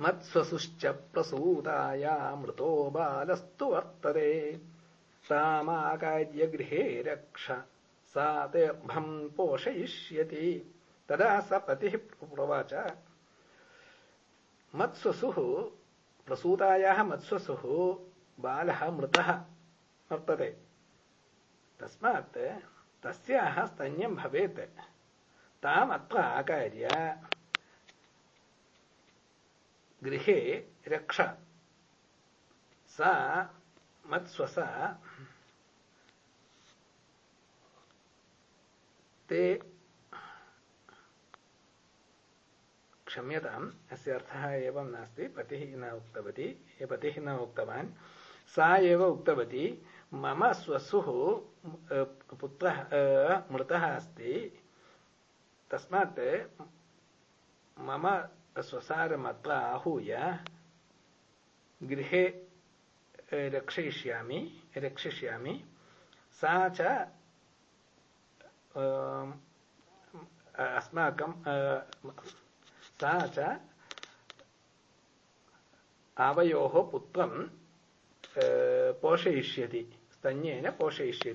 मत्स्वसुश्च प्रसूताया मृतो बालस्तु वर्तते। तामाकार्यगृहे रक्ष, सा तेऽर्भम् पोषयिष्यति। तदा स पतिः प्रवाच मत्स्वसुः, प्रसूतायाः मत्स्वसुः बालः मृतः वर्तते। तस्मात् तस्याः स्तन्यं भवेत्। ताम् आकार्य गृहे रक्ष। सा मत्स्वसा ते क्षम्यताम्, अस्य अर्थः एवं नास्ति। पतिः न उक्तवती, पतिः न उक्तवान्। सा एव उक्तवती, मम स्वसुः पुत्रः मृतः अस्ति। तस्मात् मम स्वसारम् अत्र आहूय गृहे रक्षयिष्यामि रक्षिष्यामि सा च अस्माकं सा च आवयोः पुत्रं पोषयिष्यति स्तन्येन पोषयिष्यति